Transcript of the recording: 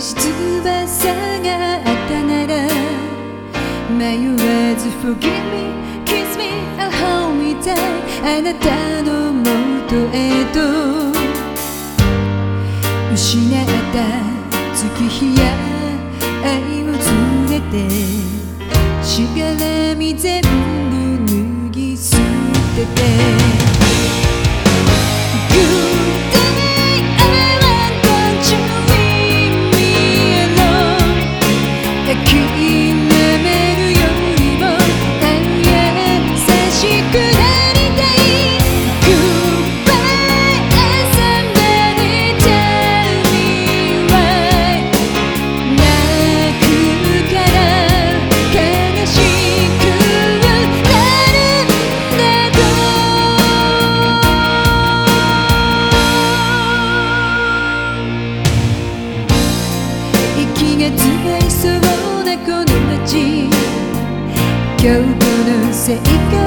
し翼があったなら迷わず Forgive me, kiss me, I'll hold me tight. あなたのもとへと失った月日や愛を連れてしがらみ全部今日この世界